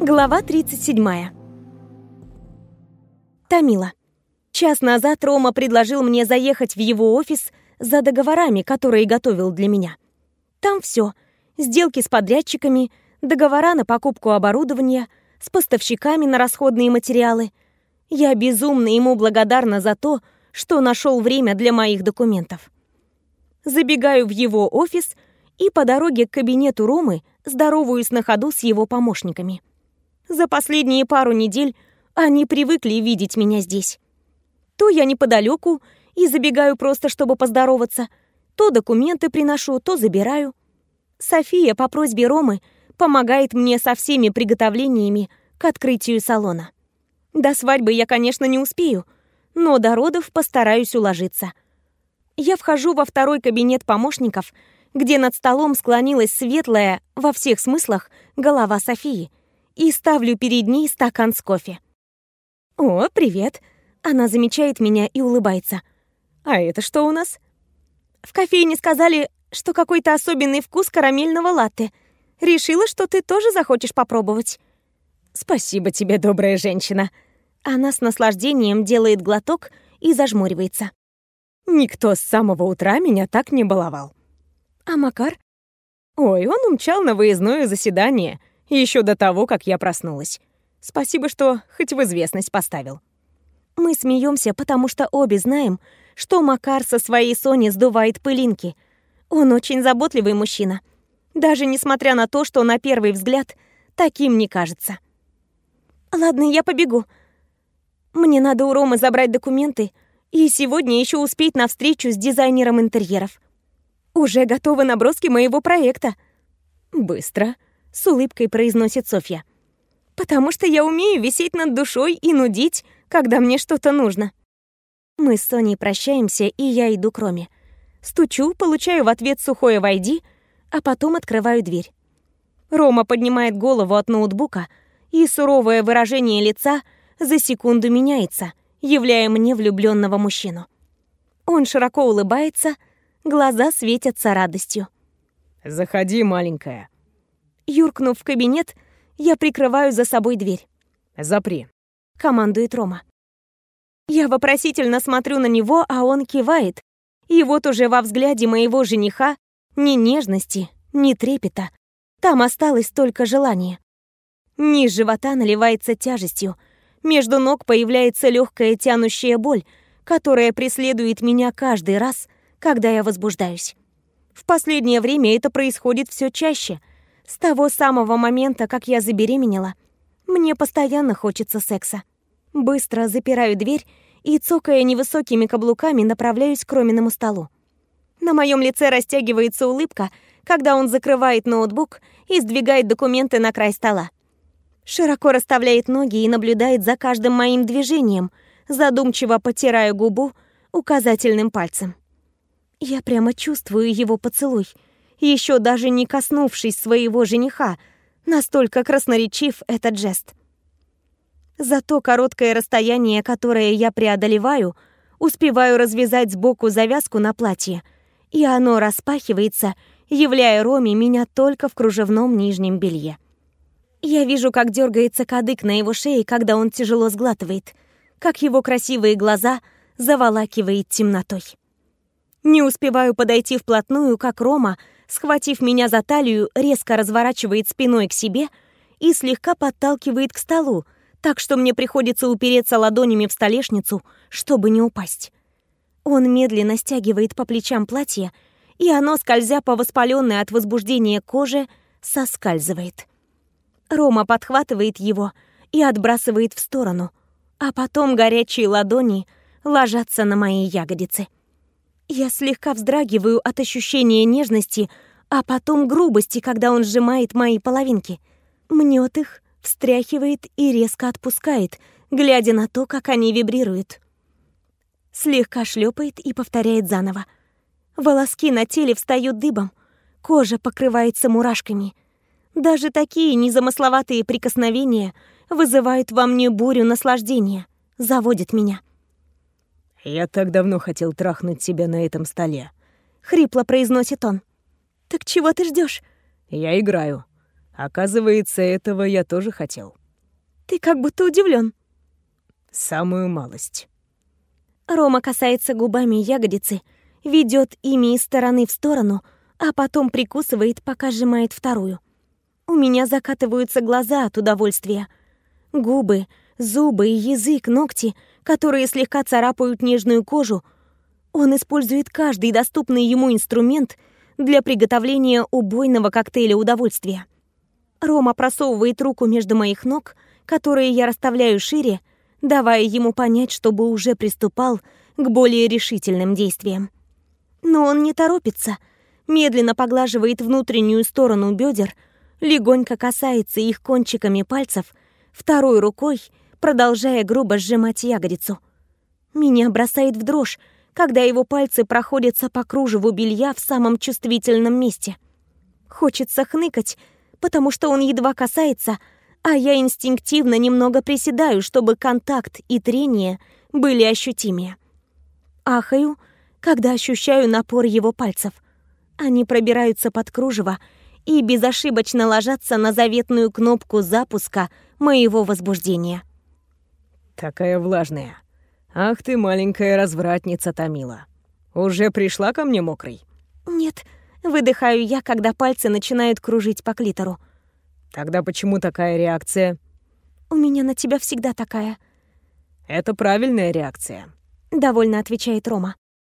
Глава 37. Тамила. Час назад Рома предложил мне заехать в его офис за договорами, которые готовил для меня. Там все: сделки с подрядчиками, договора на покупку оборудования, с поставщиками на расходные материалы. Я безумно ему благодарна за то, что нашел время для моих документов. Забегаю в его офис и по дороге к кабинету Ромы здороваюсь на ходу с его помощниками. За последние пару недель они привыкли видеть меня здесь. То я неподалеку и забегаю просто, чтобы поздороваться, то документы приношу, то забираю. София по просьбе Ромы помогает мне со всеми приготовлениями к открытию салона. До свадьбы я, конечно, не успею, но до родов постараюсь уложиться. Я вхожу во второй кабинет помощников, где над столом склонилась светлая, во всех смыслах, голова Софии — и ставлю перед ней стакан с кофе. «О, привет!» Она замечает меня и улыбается. «А это что у нас?» «В кофейне сказали, что какой-то особенный вкус карамельного латте. Решила, что ты тоже захочешь попробовать». «Спасибо тебе, добрая женщина». Она с наслаждением делает глоток и зажмуривается. «Никто с самого утра меня так не баловал». «А Макар?» «Ой, он умчал на выездное заседание», еще до того, как я проснулась. Спасибо, что хоть в известность поставил. Мы смеемся, потому что обе знаем, что Макар со своей Сони сдувает пылинки. Он очень заботливый мужчина. Даже несмотря на то, что на первый взгляд таким не кажется. Ладно, я побегу. Мне надо у Ромы забрать документы и сегодня еще успеть на встречу с дизайнером интерьеров. Уже готовы наброски моего проекта. Быстро с улыбкой произносит Софья. «Потому что я умею висеть над душой и нудить, когда мне что-то нужно». Мы с Соней прощаемся, и я иду к Роме. Стучу, получаю в ответ сухое «войди», а потом открываю дверь. Рома поднимает голову от ноутбука, и суровое выражение лица за секунду меняется, являя мне влюбленного мужчину. Он широко улыбается, глаза светятся радостью. «Заходи, маленькая», Юркнув в кабинет, я прикрываю за собой дверь. «Запри», — командует Рома. Я вопросительно смотрю на него, а он кивает. И вот уже во взгляде моего жениха ни нежности, ни трепета. Там осталось только желание. Низ живота наливается тяжестью. Между ног появляется легкая тянущая боль, которая преследует меня каждый раз, когда я возбуждаюсь. В последнее время это происходит все чаще — с того самого момента, как я забеременела, мне постоянно хочется секса. Быстро запираю дверь и, цокая невысокими каблуками, направляюсь к Роминому столу. На моем лице растягивается улыбка, когда он закрывает ноутбук и сдвигает документы на край стола. Широко расставляет ноги и наблюдает за каждым моим движением, задумчиво потирая губу указательным пальцем. Я прямо чувствую его поцелуй — еще даже не коснувшись своего жениха, настолько красноречив этот жест. За то короткое расстояние, которое я преодолеваю, успеваю развязать сбоку завязку на платье, и оно распахивается, являя Роме меня только в кружевном нижнем белье. Я вижу, как дергается кадык на его шее, когда он тяжело сглатывает, как его красивые глаза заволакивает темнотой. Не успеваю подойти вплотную, как Рома — схватив меня за талию, резко разворачивает спиной к себе и слегка подталкивает к столу, так что мне приходится упереться ладонями в столешницу, чтобы не упасть. Он медленно стягивает по плечам платье, и оно, скользя по воспаленной от возбуждения коже, соскальзывает. Рома подхватывает его и отбрасывает в сторону, а потом горячие ладони ложатся на мои ягодицы. Я слегка вздрагиваю от ощущения нежности, а потом грубости, когда он сжимает мои половинки. Мнет их, встряхивает и резко отпускает, глядя на то, как они вибрируют. Слегка шлепает и повторяет заново. Волоски на теле встают дыбом, кожа покрывается мурашками. Даже такие незамысловатые прикосновения вызывают во мне бурю наслаждения, заводят меня. «Я так давно хотел трахнуть тебя на этом столе», — хрипло произносит он. «Так чего ты ждешь? «Я играю. Оказывается, этого я тоже хотел. Ты как будто удивлен. Самую малость. Рома касается губами ягодицы, ведет ими из стороны в сторону, а потом прикусывает, пока сжимает вторую. У меня закатываются глаза от удовольствия. Губы, зубы, язык, ногти, которые слегка царапают нежную кожу. Он использует каждый доступный ему инструмент для приготовления убойного коктейля удовольствия. Рома просовывает руку между моих ног, которые я расставляю шире, давая ему понять, чтобы уже приступал к более решительным действиям. Но он не торопится, медленно поглаживает внутреннюю сторону бедер, легонько касается их кончиками пальцев, второй рукой продолжая грубо сжимать ягодицу. Меня бросает в дрожь, когда его пальцы проходятся по кружеву белья в самом чувствительном месте. Хочется хныкать, потому что он едва касается, а я инстинктивно немного приседаю, чтобы контакт и трение были ощутимее. Ахаю, когда ощущаю напор его пальцев. Они пробираются под кружево и безошибочно ложатся на заветную кнопку запуска моего возбуждения. Такая влажная. Ах ты, маленькая развратница Томила. Уже пришла ко мне мокрой? Нет, выдыхаю я, когда пальцы начинают кружить по клитору. Тогда почему такая реакция? У меня на тебя всегда такая. Это правильная реакция. Довольно отвечает Рома.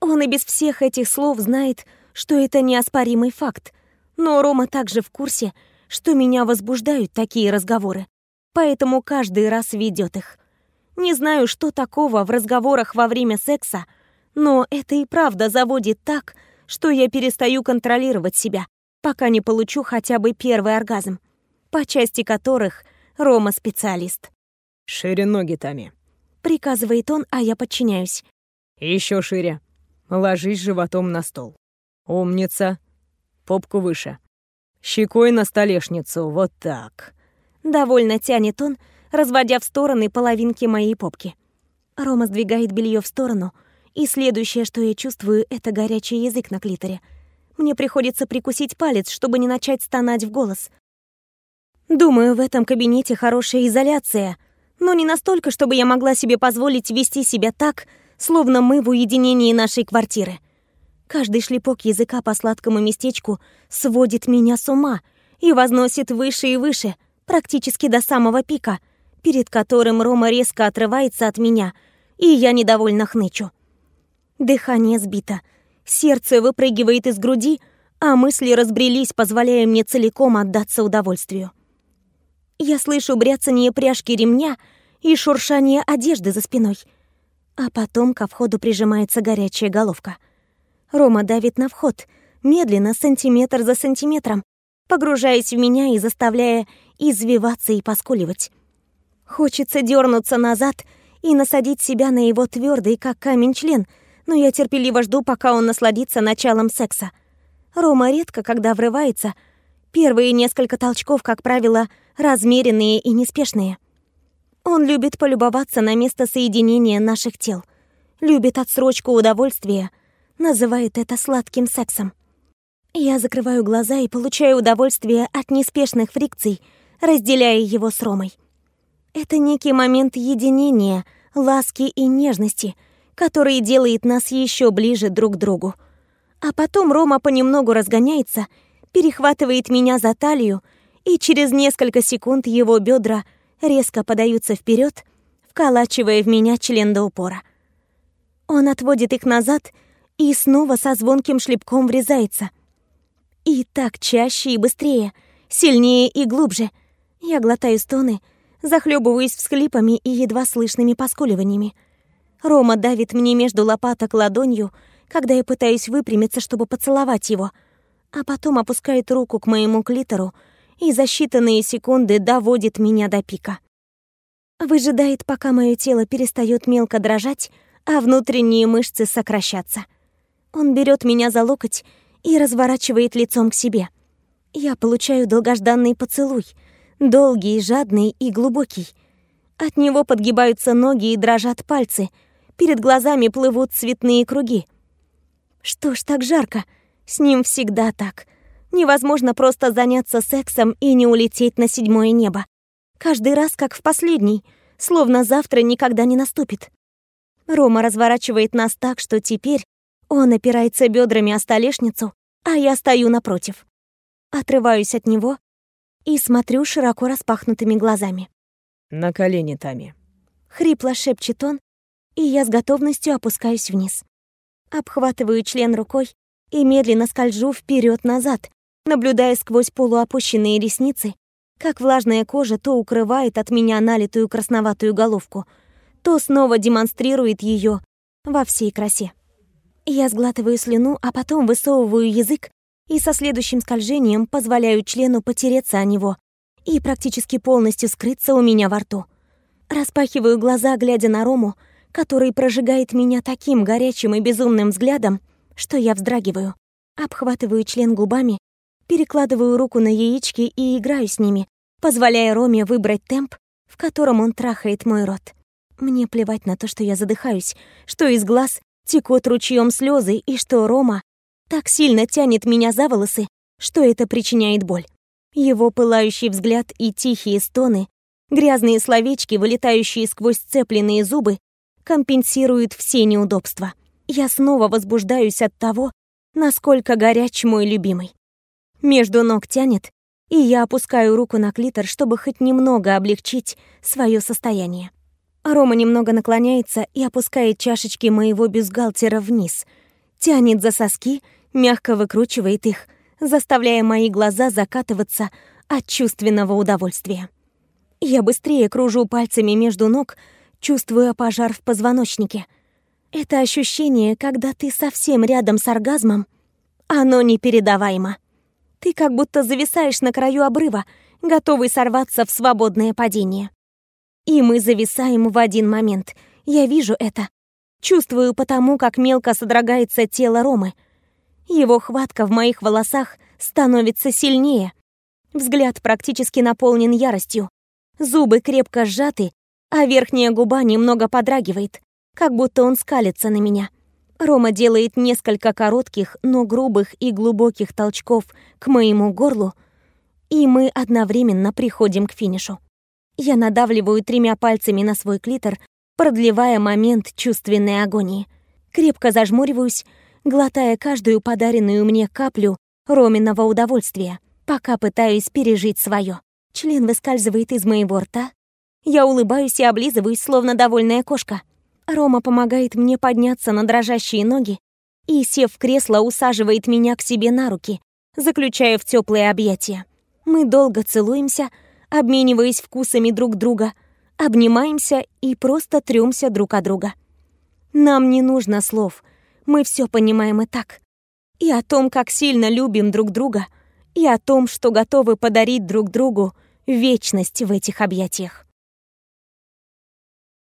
Он и без всех этих слов знает, что это неоспоримый факт. Но Рома также в курсе, что меня возбуждают такие разговоры. Поэтому каждый раз ведет их. Не знаю, что такого в разговорах во время секса, но это и правда заводит так, что я перестаю контролировать себя, пока не получу хотя бы первый оргазм по части которых Рома специалист. «Шире ноги, Тами», — приказывает он, а я подчиняюсь. Еще шире. Ложись животом на стол. Умница. Попку выше. Щекой на столешницу, вот так. Довольно тянет он, разводя в стороны половинки моей попки. Рома сдвигает белье в сторону, и следующее, что я чувствую, это горячий язык на клиторе. Мне приходится прикусить палец, чтобы не начать стонать в голос. Думаю, в этом кабинете хорошая изоляция, но не настолько, чтобы я могла себе позволить вести себя так, словно мы в уединении нашей квартиры. Каждый шлепок языка по сладкому местечку сводит меня с ума и возносит выше и выше, практически до самого пика, перед которым Рома резко отрывается от меня, и я недовольно хнычу. Дыхание сбито, сердце выпрыгивает из груди, а мысли разбрелись, позволяя мне целиком отдаться удовольствию. Я слышу бряцание пряжки ремня и шуршание одежды за спиной. А потом ко входу прижимается горячая головка. Рома давит на вход, медленно, сантиметр за сантиметром, погружаясь в меня и заставляя извиваться и поскуливать. Хочется дернуться назад и насадить себя на его твердый, как камень, член, но я терпеливо жду, пока он насладится началом секса. Рома редко, когда врывается. Первые несколько толчков, как правило, размеренные и неспешные. Он любит полюбоваться на место соединения наших тел, любит отсрочку удовольствия, называет это сладким сексом. Я закрываю глаза и получаю удовольствие от неспешных фрикций, разделяя его с Ромой. Это некий момент единения, ласки и нежности, который делает нас еще ближе друг к другу. А потом Рома понемногу разгоняется, перехватывает меня за талию и через несколько секунд его бедра резко подаются вперед, вколачивая в меня член до упора. Он отводит их назад и снова со звонким шлепком врезается. И так чаще и быстрее, сильнее и глубже. Я глотаю стоны, захлебываюсь всхлипами и едва слышными поскуливаниями. Рома давит мне между лопаток ладонью, когда я пытаюсь выпрямиться, чтобы поцеловать его, а потом опускает руку к моему клитору, и за считанные секунды доводит меня до пика. Выжидает, пока мое тело перестает мелко дрожать, а внутренние мышцы сокращаться. Он берет меня за локоть и разворачивает лицом к себе. Я получаю долгожданный поцелуй, долгий, жадный и глубокий. От него подгибаются ноги и дрожат пальцы, перед глазами плывут цветные круги. Что ж так жарко? С ним всегда так — Невозможно просто заняться сексом и не улететь на седьмое небо. Каждый раз, как в последний, словно завтра никогда не наступит. Рома разворачивает нас так, что теперь он опирается бедрами о столешницу, а я стою напротив. Отрываюсь от него и смотрю широко распахнутыми глазами. «На колени, Тами». Хрипло шепчет он, и я с готовностью опускаюсь вниз. Обхватываю член рукой и медленно скольжу вперед назад наблюдая сквозь полуопущенные ресницы, как влажная кожа то укрывает от меня налитую красноватую головку, то снова демонстрирует ее во всей красе. Я сглатываю слюну, а потом высовываю язык и со следующим скольжением позволяю члену потереться о него и практически полностью скрыться у меня во рту. Распахиваю глаза, глядя на Рому, который прожигает меня таким горячим и безумным взглядом, что я вздрагиваю. Обхватываю член губами, перекладываю руку на яички и играю с ними, позволяя Роме выбрать темп, в котором он трахает мой рот. Мне плевать на то, что я задыхаюсь, что из глаз текут ручьем слезы и что Рома так сильно тянет меня за волосы, что это причиняет боль. Его пылающий взгляд и тихие стоны, грязные словечки, вылетающие сквозь сцепленные зубы, компенсируют все неудобства. Я снова возбуждаюсь от того, насколько горяч мой любимый. Между ног тянет, и я опускаю руку на клитор, чтобы хоть немного облегчить свое состояние. Рома немного наклоняется и опускает чашечки моего бюстгальтера вниз, тянет за соски, мягко выкручивает их, заставляя мои глаза закатываться от чувственного удовольствия. Я быстрее кружу пальцами между ног, чувствуя пожар в позвоночнике. Это ощущение, когда ты совсем рядом с оргазмом, оно непередаваемо. Ты как будто зависаешь на краю обрыва, готовый сорваться в свободное падение. И мы зависаем в один момент. Я вижу это. Чувствую потому, как мелко содрогается тело Ромы. Его хватка в моих волосах становится сильнее. Взгляд практически наполнен яростью. Зубы крепко сжаты, а верхняя губа немного подрагивает, как будто он скалится на меня. Рома делает несколько коротких, но грубых и глубоких толчков к моему горлу, и мы одновременно приходим к финишу. Я надавливаю тремя пальцами на свой клитор, продлевая момент чувственной агонии. Крепко зажмуриваюсь, глотая каждую подаренную мне каплю Роминого удовольствия, пока пытаюсь пережить свое. Член выскальзывает из моего рта. Я улыбаюсь и облизываюсь, словно довольная кошка. Рома помогает мне подняться на дрожащие ноги и, сев в кресло, усаживает меня к себе на руки, заключая в теплые объятия. Мы долго целуемся, обмениваясь вкусами друг друга, обнимаемся и просто трёмся друг от друга. Нам не нужно слов, мы все понимаем и так. И о том, как сильно любим друг друга, и о том, что готовы подарить друг другу вечность в этих объятиях.